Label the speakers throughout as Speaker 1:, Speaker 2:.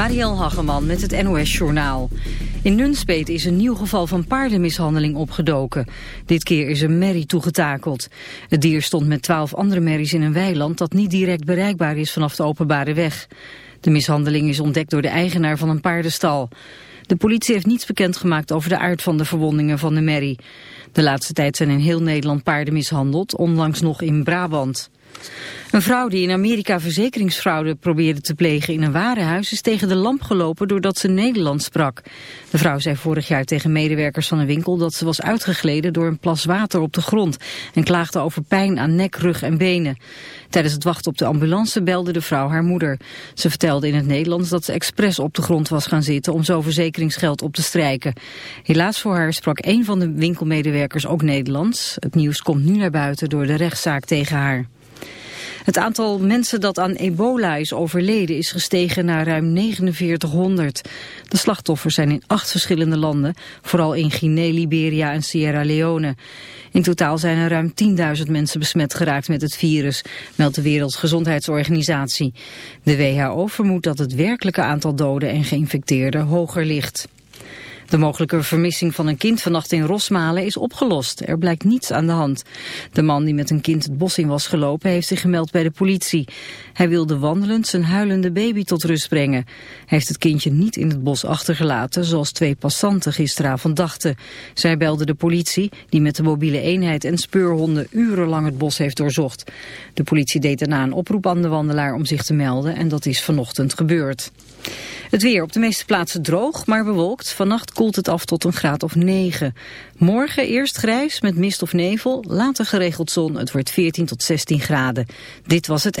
Speaker 1: Marielle Hageman met het NOS Journaal. In Nunspeet is een nieuw geval van paardenmishandeling opgedoken. Dit keer is een merrie toegetakeld. Het dier stond met twaalf andere merries in een weiland dat niet direct bereikbaar is vanaf de openbare weg. De mishandeling is ontdekt door de eigenaar van een paardenstal. De politie heeft niets bekendgemaakt over de aard van de verwondingen van de merrie. De laatste tijd zijn in heel Nederland paarden mishandeld, onlangs nog in Brabant. Een vrouw die in Amerika verzekeringsfraude probeerde te plegen in een warenhuis is tegen de lamp gelopen doordat ze Nederlands sprak. De vrouw zei vorig jaar tegen medewerkers van een winkel dat ze was uitgegleden door een plas water op de grond en klaagde over pijn aan nek, rug en benen. Tijdens het wachten op de ambulance belde de vrouw haar moeder. Ze vertelde in het Nederlands dat ze expres op de grond was gaan zitten om zo verzekeringsgeld op te strijken. Helaas voor haar sprak een van de winkelmedewerkers ook Nederlands. Het nieuws komt nu naar buiten door de rechtszaak tegen haar. Het aantal mensen dat aan ebola is overleden is gestegen naar ruim 4900. De slachtoffers zijn in acht verschillende landen, vooral in Guinea, Liberia en Sierra Leone. In totaal zijn er ruim 10.000 mensen besmet geraakt met het virus, meldt de Wereldgezondheidsorganisatie. De WHO vermoedt dat het werkelijke aantal doden en geïnfecteerden hoger ligt. De mogelijke vermissing van een kind vannacht in Rosmalen is opgelost. Er blijkt niets aan de hand. De man die met een kind het bos in was gelopen heeft zich gemeld bij de politie. Hij wilde wandelend zijn huilende baby tot rust brengen. Hij heeft het kindje niet in het bos achtergelaten zoals twee passanten gisteravond dachten. Zij belden de politie die met de mobiele eenheid en speurhonden urenlang het bos heeft doorzocht. De politie deed daarna een oproep aan de wandelaar om zich te melden en dat is vanochtend gebeurd. Het weer op de meeste plaatsen droog, maar bewolkt. Vannacht koelt het af tot een graad of 9. Morgen eerst grijs met mist of nevel, later geregeld zon. Het wordt 14 tot 16 graden. Dit was het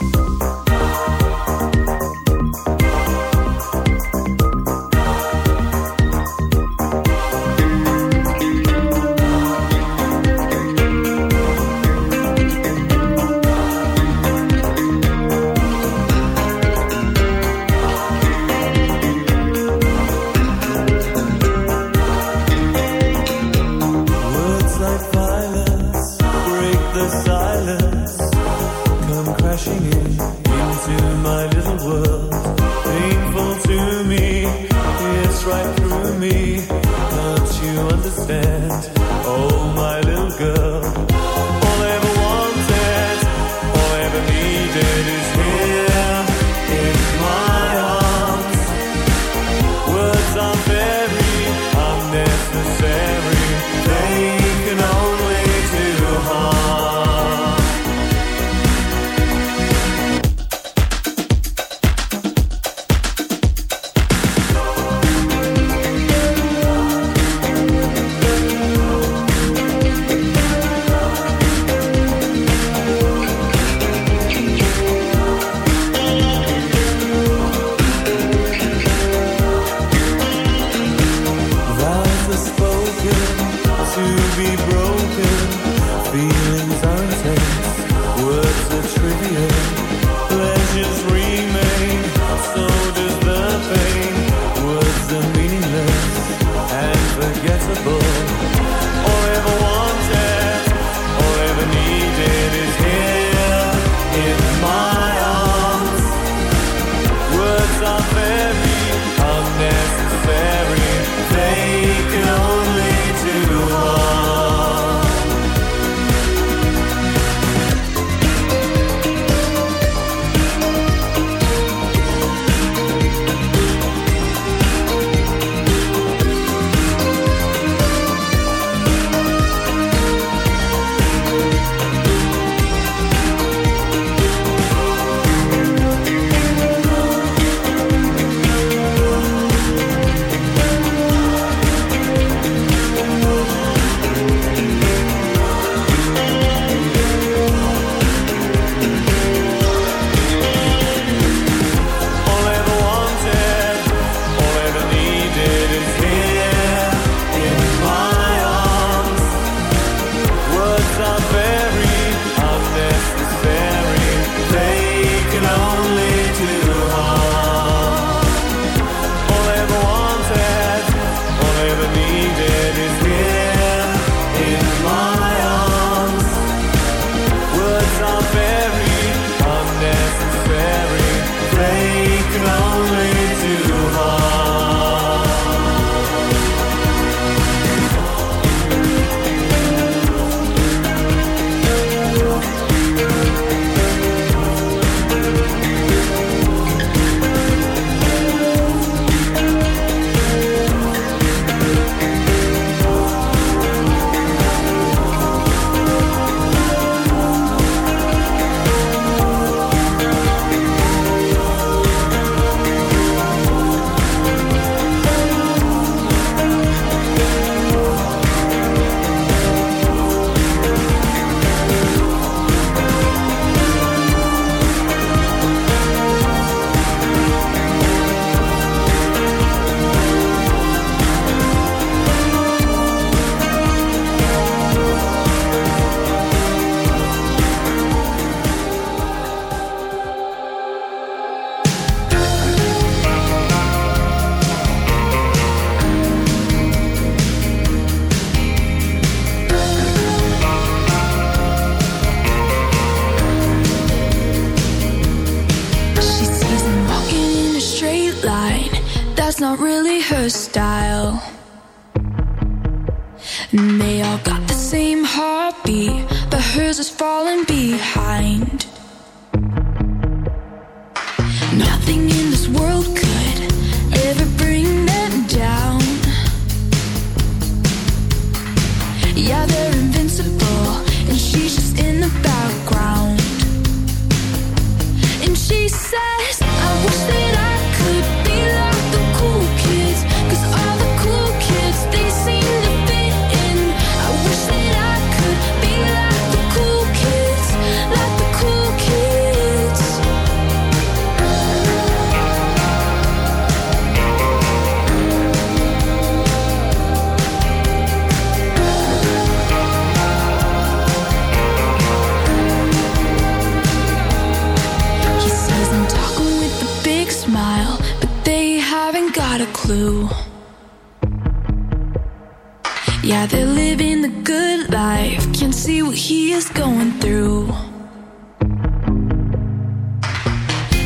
Speaker 2: Going through.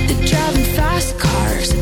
Speaker 2: They're driving fast cars,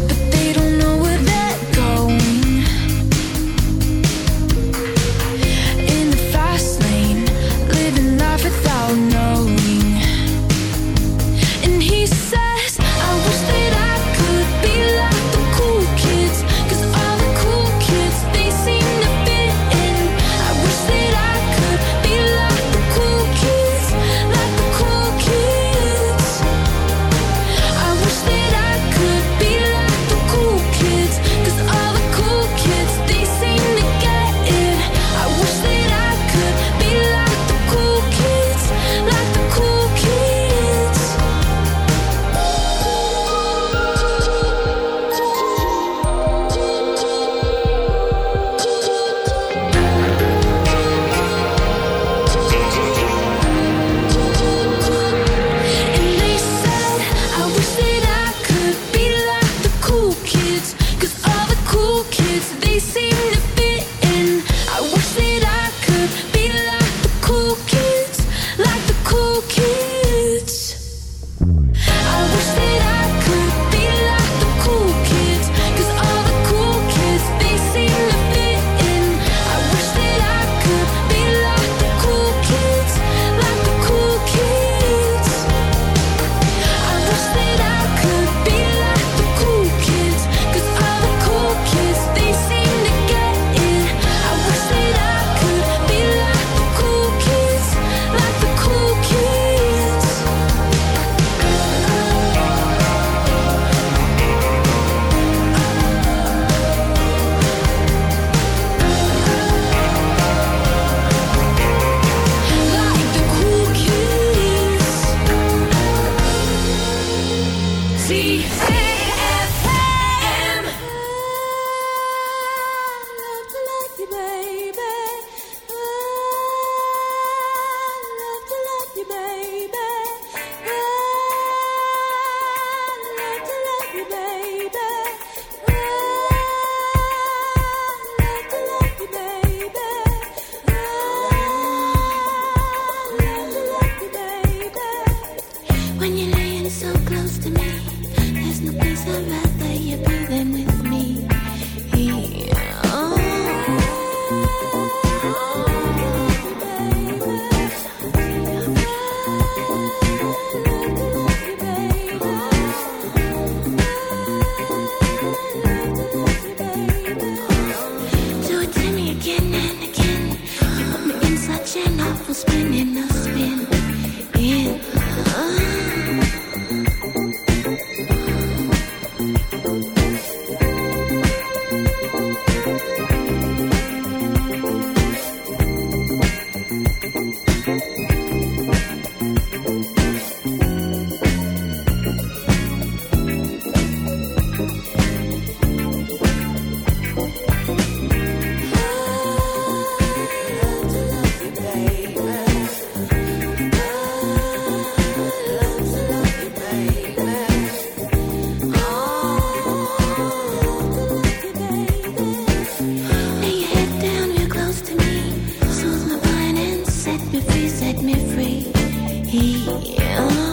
Speaker 3: Yeah.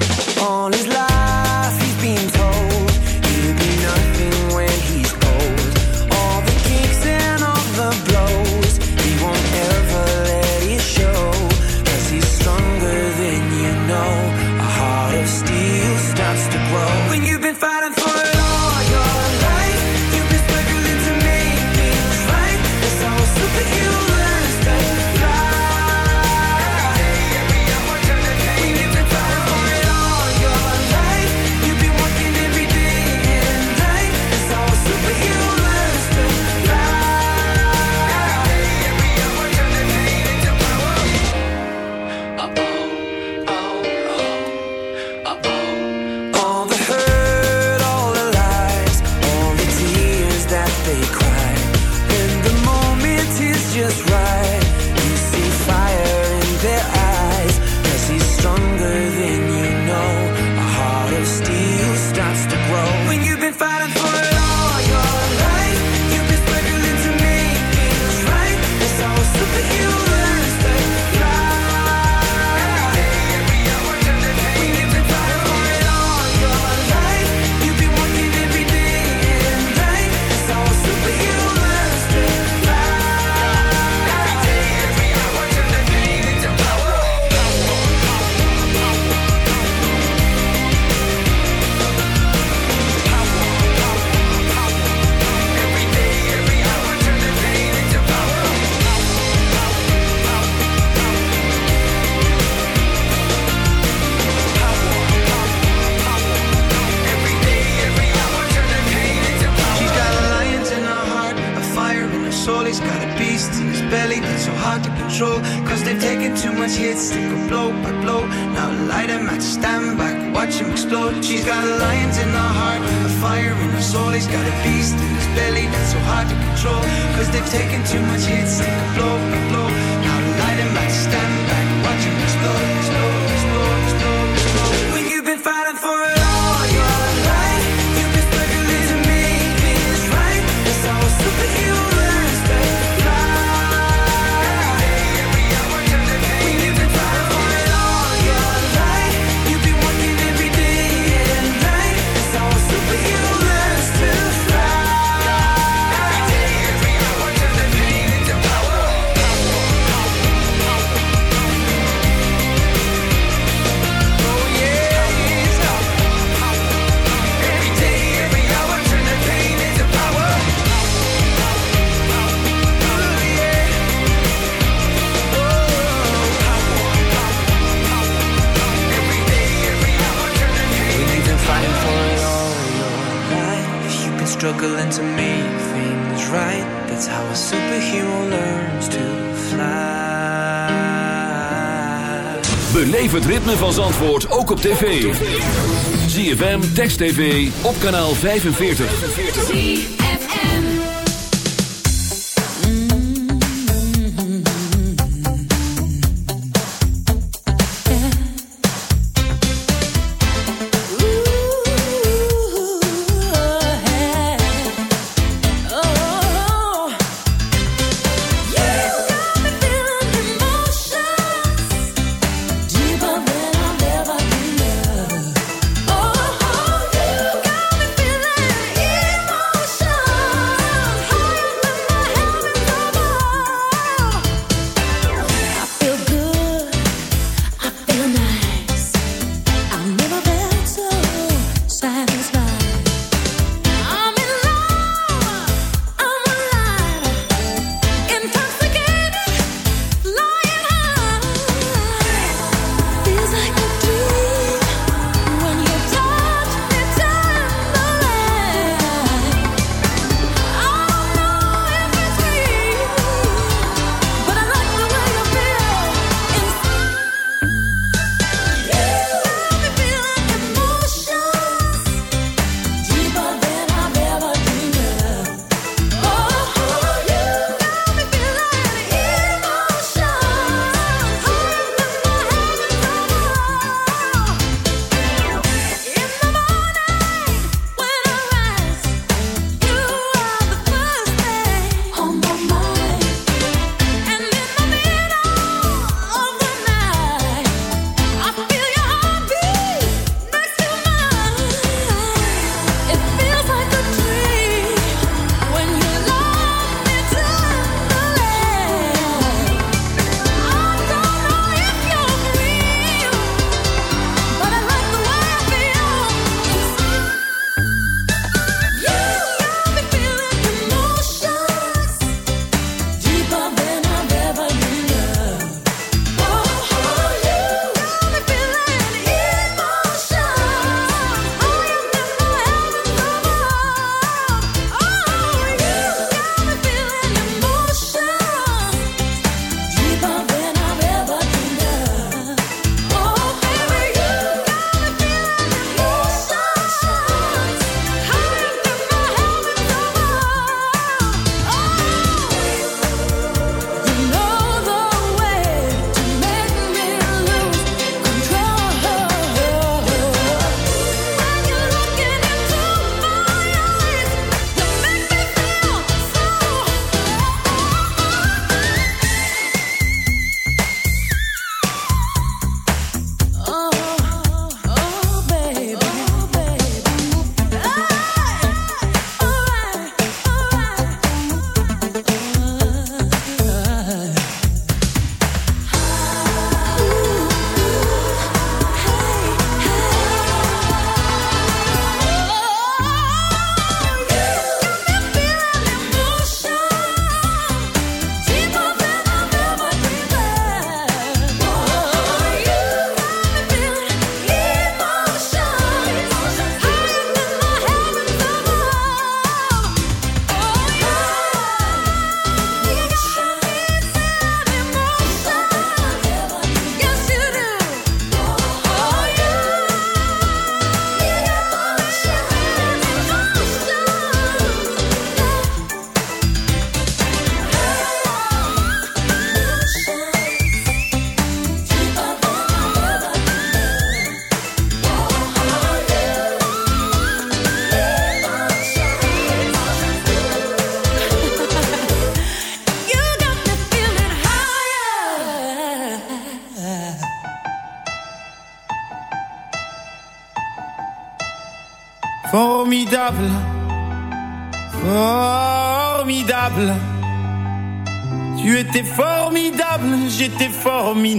Speaker 4: struggling to make things right. That's how a superhero learns to fly.
Speaker 2: Beleef het ritme van Zandvoort ook op tv. ZFM Text TV op kanaal 45.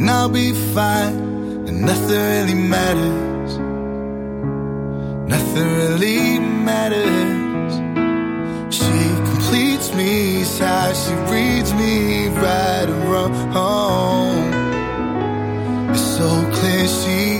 Speaker 5: and I'll be fine, and nothing really matters. Nothing really matters. She completes me, how she reads me right and wrong. It's so clear she's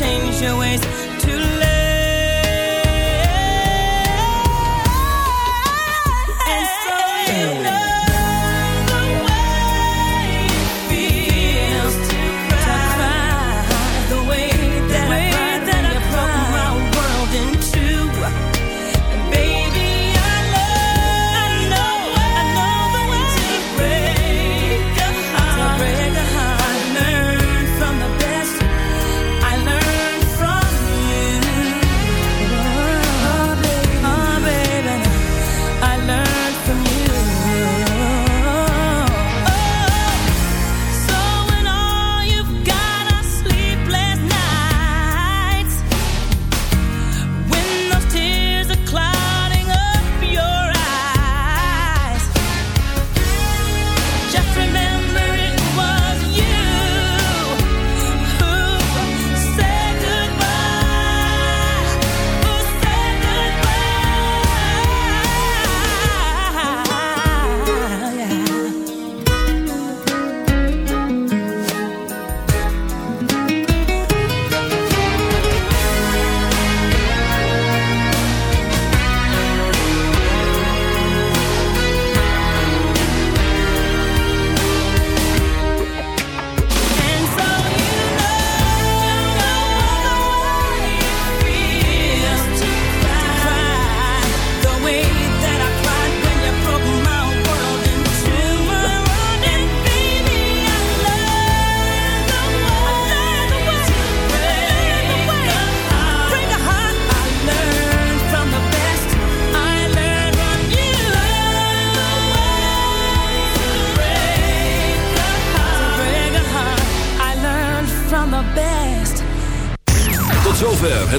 Speaker 3: change your ways.